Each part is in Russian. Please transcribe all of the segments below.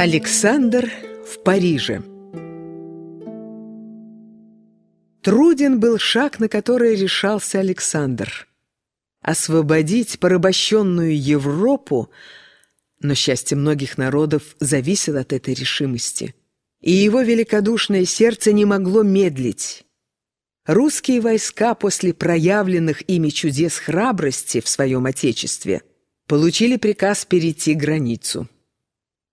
Александр в Париже Труден был шаг, на который решался Александр. Освободить порабощенную Европу, но счастье многих народов зависело от этой решимости, и его великодушное сердце не могло медлить. Русские войска после проявленных ими чудес храбрости в своем Отечестве получили приказ перейти границу.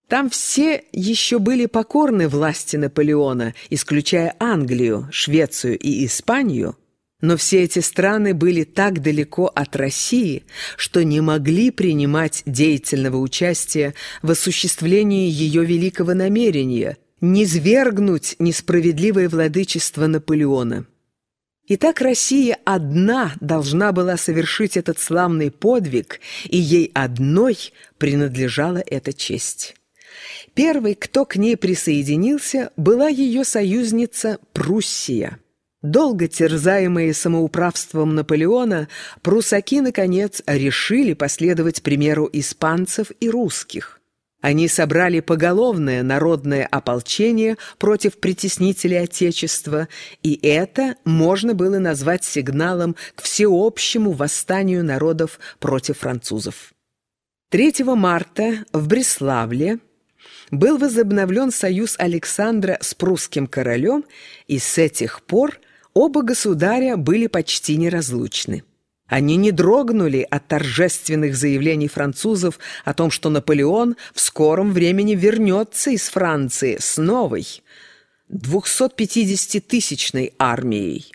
Там все еще были покорны власти Наполеона, исключая Англию, Швецию и Испанию, но все эти страны были так далеко от России, что не могли принимать деятельного участия в осуществлении ее великого намерения – низвергнуть несправедливое владычество Наполеона. Итак, Россия одна должна была совершить этот славный подвиг, и ей одной принадлежала эта честь. Первой, кто к ней присоединился, была ее союзница Пруссия. Долго терзаемые самоуправством Наполеона, прусаки, наконец, решили последовать примеру испанцев и русских. Они собрали поголовное народное ополчение против притеснителей Отечества, и это можно было назвать сигналом к всеобщему восстанию народов против французов. 3 марта в Бреславле был возобновлен союз Александра с прусским королем, и с этих пор оба государя были почти неразлучны. Они не дрогнули от торжественных заявлений французов о том, что Наполеон в скором времени вернется из Франции с новой 250-тысячной армией,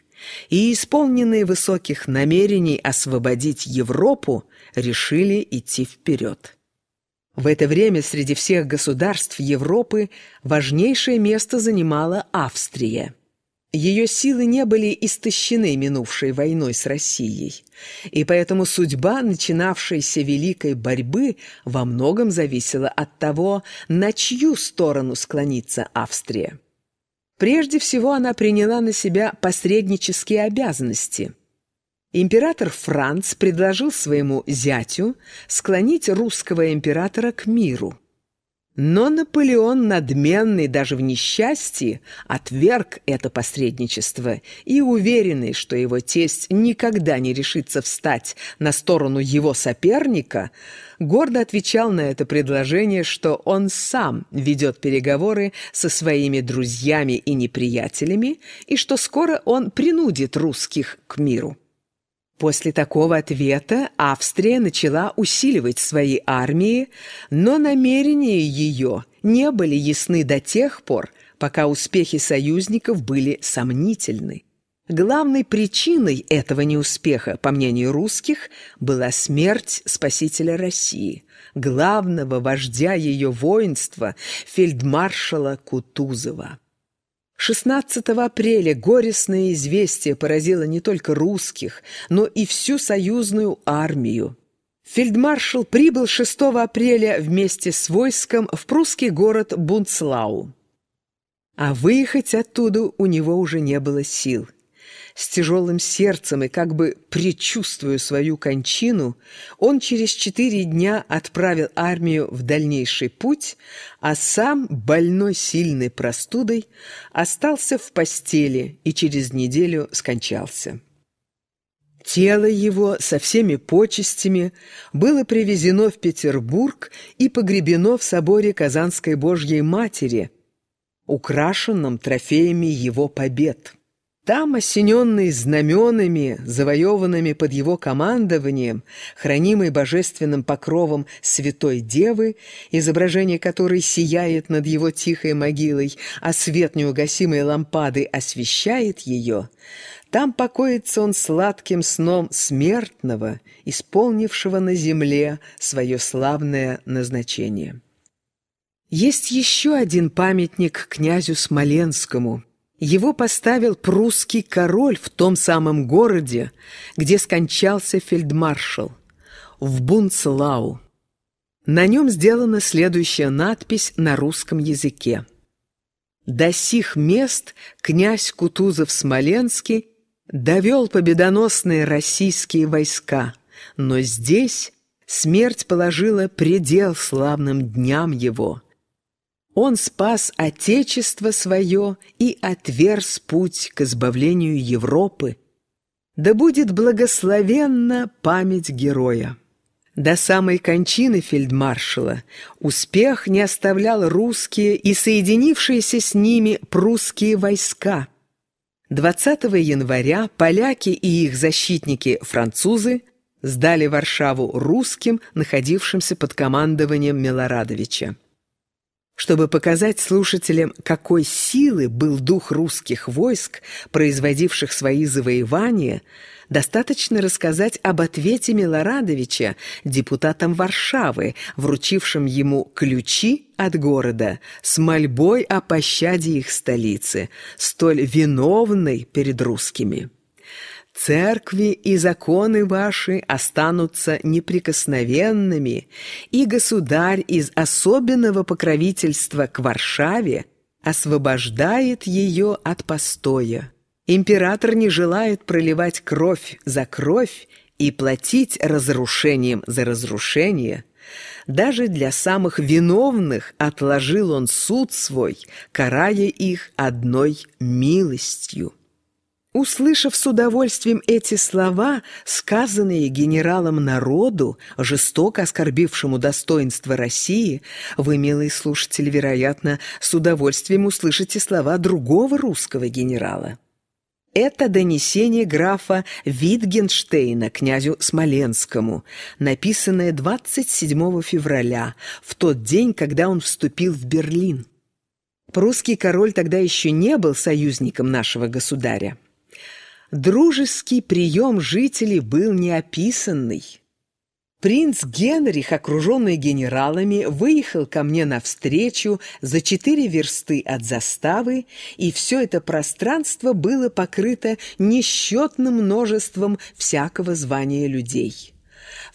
и, исполненные высоких намерений освободить Европу, решили идти вперед. В это время среди всех государств Европы важнейшее место занимала Австрия. Ее силы не были истощены минувшей войной с Россией, и поэтому судьба начинавшейся великой борьбы во многом зависела от того, на чью сторону склонится Австрия. Прежде всего она приняла на себя посреднические обязанности – Император Франц предложил своему зятю склонить русского императора к миру. Но Наполеон, надменный даже в несчастье, отверг это посредничество и, уверенный, что его тесть никогда не решится встать на сторону его соперника, гордо отвечал на это предложение, что он сам ведет переговоры со своими друзьями и неприятелями и что скоро он принудит русских к миру. После такого ответа Австрия начала усиливать свои армии, но намерения ее не были ясны до тех пор, пока успехи союзников были сомнительны. Главной причиной этого неуспеха, по мнению русских, была смерть спасителя России, главного вождя ее воинства, фельдмаршала Кутузова. 16 апреля горестное известие поразило не только русских, но и всю союзную армию. Фельдмаршал прибыл 6 апреля вместе с войском в прусский город Бунцлау. А выехать оттуда у него уже не было сил с тяжелым сердцем и как бы предчувствуя свою кончину, он через четыре дня отправил армию в дальнейший путь, а сам, больной сильной простудой, остался в постели и через неделю скончался. Тело его со всеми почестями было привезено в Петербург и погребено в соборе Казанской Божьей Матери, украшенном трофеями его побед. Там, осененный знаменами, завоеванными под его командованием, хранимый божественным покровом Святой Девы, изображение которой сияет над его тихой могилой, а свет неугасимой лампады освещает ее, там покоится он сладким сном смертного, исполнившего на земле свое славное назначение. Есть еще один памятник князю Смоленскому – его поставил прусский король в том самом городе, где скончался фельдмаршал, в Бунцлау. На нем сделана следующая надпись на русском языке. «До сих мест князь Кутузов-Смоленский довел победоносные российские войска, но здесь смерть положила предел славным дням его». Он спас Отечество свое и отверз путь к избавлению Европы. Да будет благословенна память героя. До самой кончины фельдмаршала успех не оставлял русские и соединившиеся с ними прусские войска. 20 января поляки и их защитники-французы сдали Варшаву русским, находившимся под командованием Милорадовича. Чтобы показать слушателям, какой силы был дух русских войск, производивших свои завоевания, достаточно рассказать об ответе Милорадовича депутатам Варшавы, вручившим ему ключи от города с мольбой о пощаде их столицы, столь виновной перед русскими. Церкви и законы ваши останутся неприкосновенными, и государь из особенного покровительства к Варшаве освобождает ее от постоя. Император не желает проливать кровь за кровь и платить разрушением за разрушение. Даже для самых виновных отложил он суд свой, карая их одной милостью. Услышав с удовольствием эти слова, сказанные генералом народу, жестоко оскорбившему достоинство России, вы, милые слушатели, вероятно, с удовольствием услышите слова другого русского генерала. Это донесение графа Витгенштейна князю Смоленскому, написанное 27 февраля, в тот день, когда он вступил в Берлин. Прусский король тогда еще не был союзником нашего государя. Дружеский прием жителей был неописанный. Принц Генрих, окруженный генералами, выехал ко мне навстречу за четыре версты от заставы, и все это пространство было покрыто несчетным множеством всякого звания людей.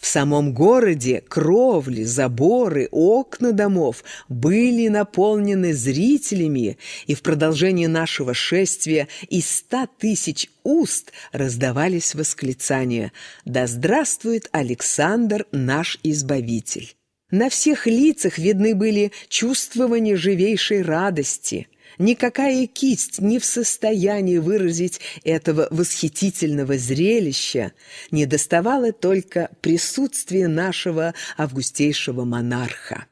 В самом городе кровли, заборы, окна домов были наполнены зрителями, и в продолжении нашего шествия из ста тысяч уст раздавались восклицания «Да здравствует Александр, наш Избавитель!». На всех лицах видны были чувствования живейшей радости – Никакая кисть не в состоянии выразить этого восхитительного зрелища, не доставало только присутствия нашего августейшего монарха.